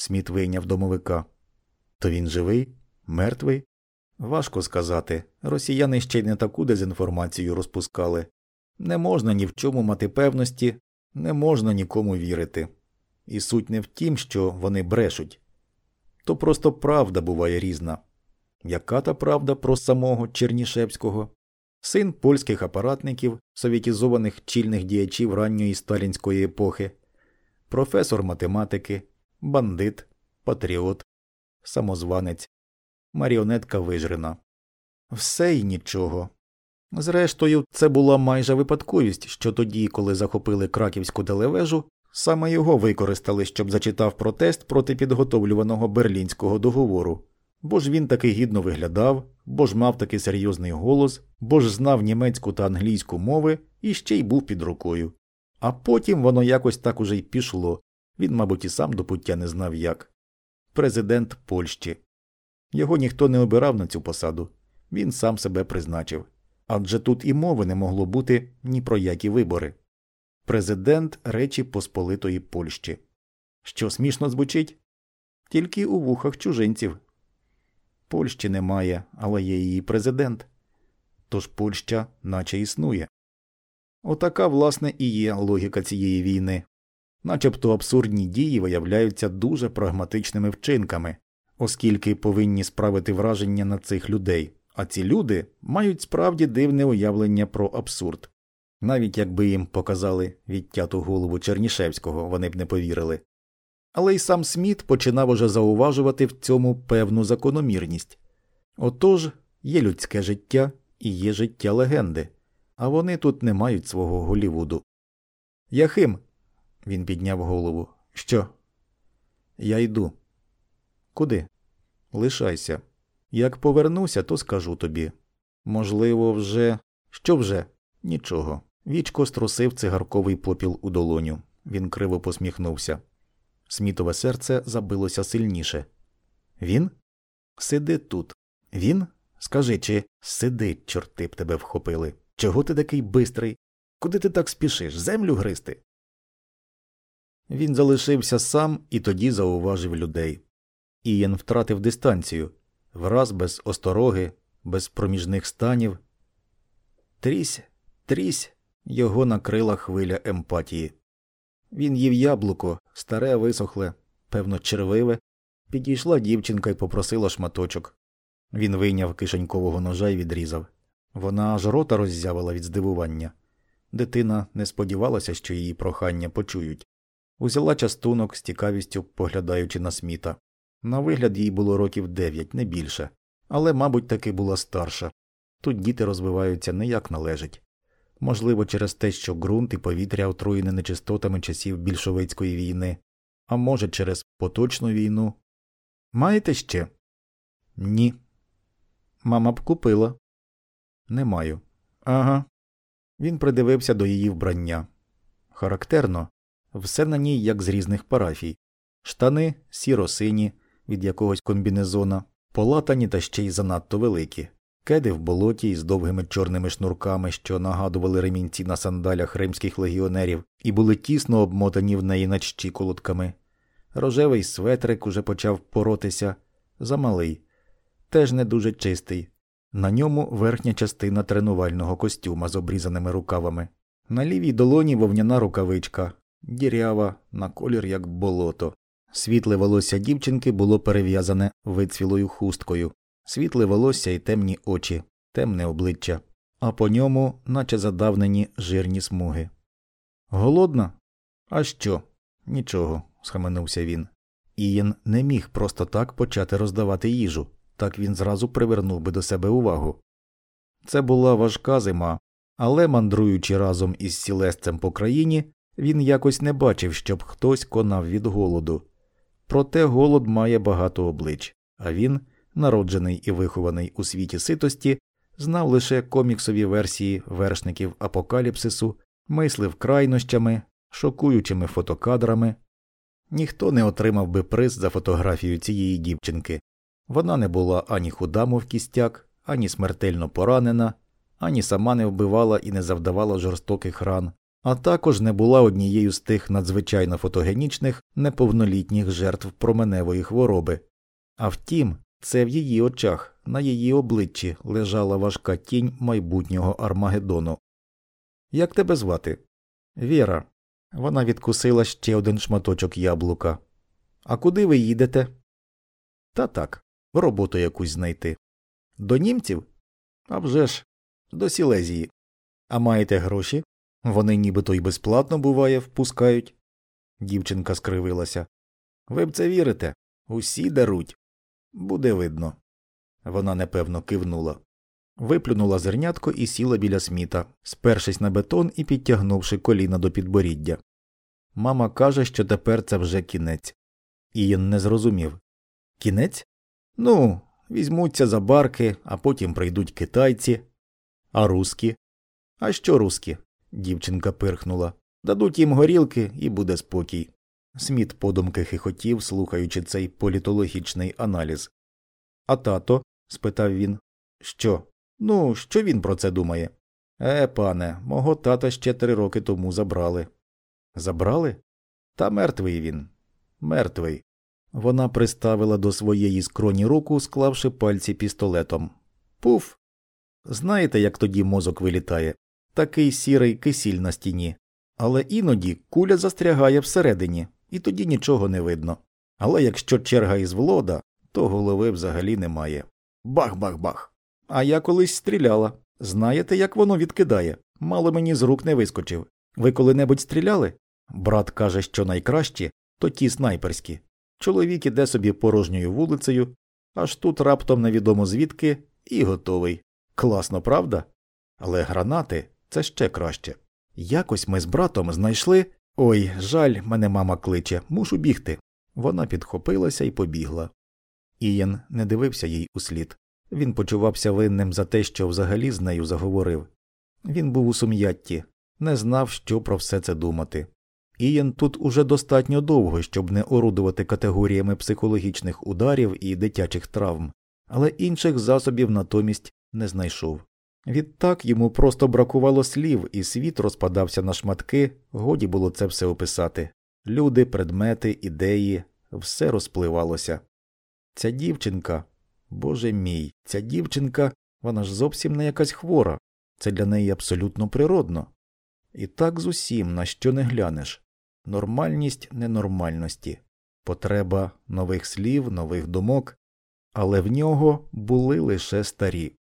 Сміт вийняв домовика. То він живий? Мертвий? Важко сказати. Росіяни ще й не таку дезінформацію розпускали. Не можна ні в чому мати певності, не можна нікому вірити. І суть не в тім, що вони брешуть. То просто правда буває різна. Яка та правда про самого Чернішевського? Син польських апаратників, совєтізованих чільних діячів ранньої сталінської епохи, професор математики, бандит, патріот, самозванець, маріонетка вижрена. Все й нічого. Зрештою, це була майже випадковість, що тоді, коли захопили краківську телевежу, саме його використали, щоб зачитав протест проти підготовлюваного берлінського договору. Бо ж він таки гідно виглядав, бо ж мав такий серйозний голос, бо ж знав німецьку та англійську мови і ще й був під рукою. А потім воно якось так уже й пішло. Він, мабуть, і сам до пуття не знав як. Президент Польщі. Його ніхто не обирав на цю посаду, він сам себе призначив. Адже тут і мови не могло бути ні про які вибори. Президент Речі Посполитої Польщі. Що смішно звучить? Тільки у вухах чужинців. Польщі немає, але є її президент. Тож Польща наче існує. Отака, власне, і є логіка цієї війни. Начебто абсурдні дії виявляються дуже прагматичними вчинками, оскільки повинні справити враження на цих людей, а ці люди мають справді дивне уявлення про абсурд. Навіть якби їм показали відтяту голову Чернішевського, вони б не повірили. Але й сам Сміт починав уже зауважувати в цьому певну закономірність. Отож, є людське життя і є життя легенди, а вони тут не мають свого Голівуду. Яхим. Він підняв голову. Що? Я йду. Куди? Лишайся. Як повернуся, то скажу тобі. Можливо, вже. Що вже? Нічого. Вічко струсив цигарковий попіл у долоню. Він криво посміхнувся. Смітове серце забилося сильніше. Він? Сиди тут. Він? Скажи, чи сиди, чорти б тебе вхопили. Чого ти такий бистрий? Куди ти так спішиш? Землю гристи? Він залишився сам і тоді зауважив людей. Ієн втратив дистанцію враз без остороги, без проміжних станів. Трісь, трісь, його накрила хвиля емпатії. Він їв яблуко, старе висохле, певно, червиве. Підійшла дівчинка і попросила шматочок. Він вийняв кишенькового ножа і відрізав. Вона аж рота роззявила від здивування. Дитина не сподівалася, що її прохання почують. Узяла частунок з цікавістю, поглядаючи на сміта. На вигляд їй було років дев'ять, не більше, але, мабуть, таки була старша. Тут діти розвиваються не як належить. Можливо, через те, що ґрунт і повітря отруєні нечистотами часів більшовицької війни, а може, через поточну війну. Маєте ще? Ні. Мама б купила. Не маю. Ага. Він придивився до її вбрання. Характерно, все на ній, як з різних парафій штани сіро сині, від якогось комбінезона, полатані та ще й занадто великі, кеди в болоті із довгими чорними шнурками, що нагадували ремінці на сандалях римських легіонерів, і були тісно обмотані в неї над щиколотками. Рожевий светрик уже почав поротися, замалий, теж не дуже чистий. На ньому верхня частина тренувального костюма з обрізаними рукавами. На лівій долоні вовняна рукавичка, дірява, на колір як болото. Світле волосся дівчинки було перев'язане вицвілою хусткою, світле волосся і темні очі, темне обличчя, а по ньому, наче задавнені жирні смуги. Голодна? А що? Нічого, схаменувся він. Ієн не міг просто так почати роздавати їжу, так він зразу привернув би до себе увагу. Це була важка зима, але, мандруючи разом із сілесцем по країні, він якось не бачив, щоб хтось конав від голоду. Проте голод має багато облич, а він, народжений і вихований у світі ситості, знав лише коміксові версії вершників апокаліпсису, мислив крайнощами, шокуючими фотокадрами. Ніхто не отримав би приз за фотографію цієї дівчинки. Вона не була ані худа, мов кістяк, ані смертельно поранена, ані сама не вбивала і не завдавала жорстоких ран, а також не була однією з тих надзвичайно фотогенічних неповнолітніх жертв променевої хвороби. А втім, це в її очах, на її обличчі лежала важка тінь майбутнього Армагеддону. Як тебе звати? Віра. Вона відкусила ще один шматочок яблука. А куди ви їдете? Та так, роботу якусь знайти. До німців? «А вже ж, до Сілезії. А маєте гроші? Вони нібито й безплатно, буває, впускають. Дівчинка скривилася. Ви б це вірите? Усі даруть. Буде видно. Вона непевно кивнула. Виплюнула зернятко і сіла біля сміта, спершись на бетон і підтягнувши коліна до підборіддя. Мама каже, що тепер це вже кінець. Ієн не зрозумів. Кінець? Ну, візьмуться за барки, а потім прийдуть китайці. А руски? А що руски? Дівчинка пирхнула. Дадуть їм горілки і буде спокій. Сміт подумки хихотів, слухаючи цей політологічний аналіз. А тато? спитав він. Що? Ну, що він про це думає? Е, пане, мого тата ще три роки тому забрали. Забрали? Та мертвий він. Мертвий. Вона приставила до своєї скроні руку, склавши пальці пістолетом. Пуф. Знаєте, як тоді мозок вилітає? Такий сірий кисіль на стіні. Але іноді куля застрягає всередині, і тоді нічого не видно. Але якщо черга із влода, то голови взагалі немає. Бах-бах-бах. А я колись стріляла. Знаєте, як воно відкидає? Мало мені з рук не вискочив. Ви коли-небудь стріляли? Брат каже, що найкращі то ті снайперські. Чоловік іде собі порожньою вулицею, аж тут раптом невідомо звідки і готовий. Класно, правда? Але гранати це ще краще. Якось ми з братом знайшли. Ой, жаль, мене мама кличе, мушу бігти. Вона підхопилася і побігла. Ієн не дивився їй услід. Він почувався винним за те, що взагалі з нею заговорив. Він був у сум'ятті, не знав, що про все це думати. Ієн тут уже достатньо довго, щоб не орудувати категоріями психологічних ударів і дитячих травм, але інших засобів натомість не знайшов. Відтак йому просто бракувало слів, і світ розпадався на шматки, годі було це все описати. Люди, предмети, ідеї, все розпливалося. Ця дівчинка, боже мій, ця дівчинка, вона ж зовсім не якась хвора, це для неї абсолютно природно. І так з усім, на що не глянеш нормальність ненормальності, потреба нових слів, нових думок, але в нього були лише старі.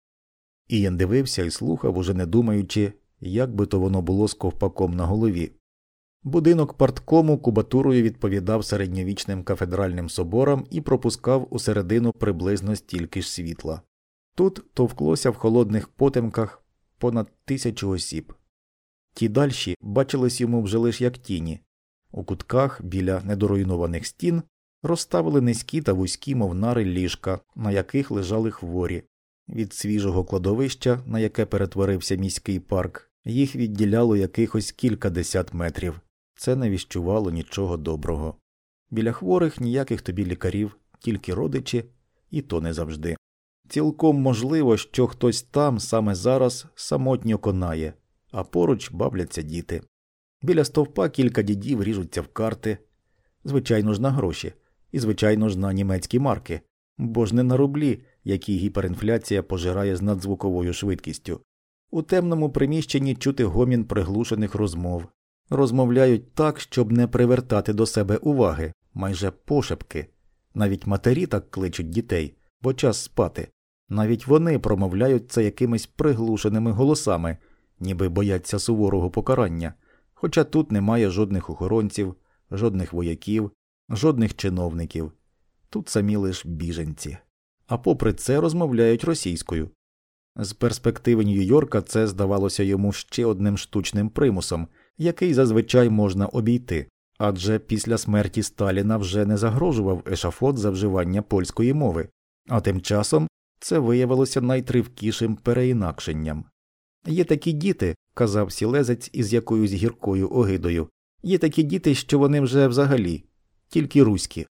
Ієн дивився і слухав, уже не думаючи, як би то воно було з ковпаком на голові. Будинок парткому кубатурою відповідав середньовічним кафедральним соборам і пропускав усередину приблизно стільки ж світла. Тут товклося в холодних потемках понад тисячу осіб. Ті дальші бачились йому вже лише як тіні. У кутках біля недоруйнованих стін розставили низькі та вузькі, мов нари ліжка, на яких лежали хворі, від свіжого кладовища, на яке перетворився міський парк, їх відділяло якихось кількадесят метрів. Це не віщувало нічого доброго. Біля хворих ніяких тобі лікарів, тільки родичі, і то не завжди. Цілком можливо, що хтось там саме зараз самотньо конає, а поруч бавляться діти. Біля стовпа кілька дідів ріжуться в карти, звичайно ж на гроші, і, звичайно ж, на німецькі марки, бо ж не на рублі, які гіперінфляція пожирає з надзвуковою швидкістю. У темному приміщенні чути гомін приглушених розмов. Розмовляють так, щоб не привертати до себе уваги, майже пошепки. Навіть матері так кличуть дітей, бо час спати. Навіть вони промовляють це якимись приглушеними голосами, ніби бояться суворого покарання, хоча тут немає жодних охоронців, жодних вояків, жодних чиновників. Тут самі лиш біженці а попри це розмовляють російською. З перспективи Нью-Йорка це здавалося йому ще одним штучним примусом, який зазвичай можна обійти, адже після смерті Сталіна вже не загрожував ешафот за вживання польської мови, а тим часом це виявилося найтривкішим переінакшенням. Є такі діти, казав сілезець із якоюсь гіркою огидою, є такі діти, що вони вже взагалі, тільки руські.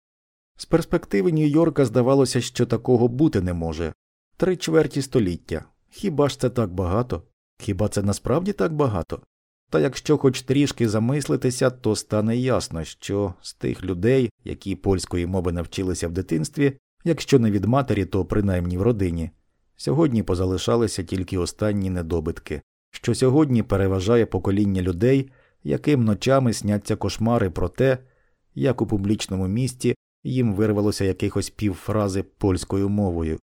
З перспективи Нью-Йорка здавалося, що такого бути не може три чверті століття. Хіба ж це так багато? Хіба це насправді так багато? Та якщо хоч трішки замислитися, то стане ясно, що з тих людей, які польської мови навчилися в дитинстві, якщо не від матері, то принаймні в родині, сьогодні позалишалися тільки останні недобитки, що сьогодні переважає покоління людей, яким ночами сняться кошмари про те, як у публічному місті їм вирвалося якихось півфрази польською мовою.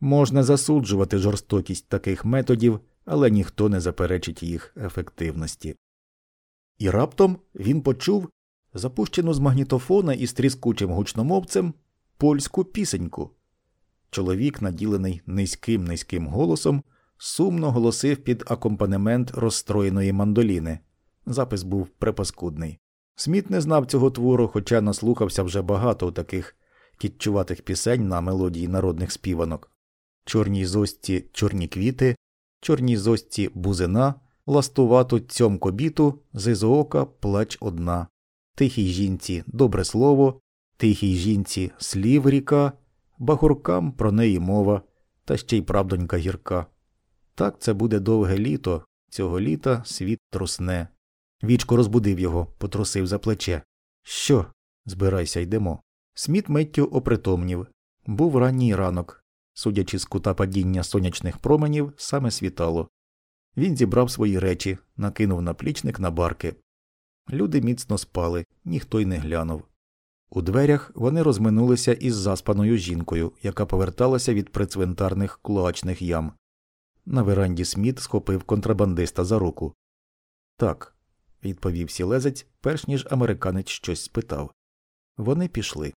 Можна засуджувати жорстокість таких методів, але ніхто не заперечить їх ефективності. І раптом він почув запущену з магнітофона із тріскучим гучномовцем польську пісеньку. Чоловік, наділений низьким низьким голосом, сумно голосив під акомпанемент розстроєної мандоліни. Запис був препаскудний. Сміт не знав цього твору, хоча наслухався вже багато таких кітчуватих пісень на мелодії народних співанок. Чорній зості чорні квіти, чорній зості бузина, ластувату цьом кобіту, зизоока плач одна, тихій жінці добре слово, тихій жінці слів ріка, бахуркам про неї мова, та ще й правдонька гірка. Так це буде довге літо, цього літа світ трусне. Вічко розбудив його, потрусив за плече. Що? Збирайся, йдемо. Сміт миттю опритомнів. Був ранній ранок. Судячи з кута падіння сонячних променів, саме світало. Він зібрав свої речі, накинув наплічник на барки. Люди міцно спали, ніхто й не глянув. У дверях вони розминулися із заспаною жінкою, яка поверталася від прицвинтарних клоачних ям. На веранді Сміт схопив контрабандиста за руку. Так, відповів сілезець, перш ніж американець щось спитав. Вони пішли.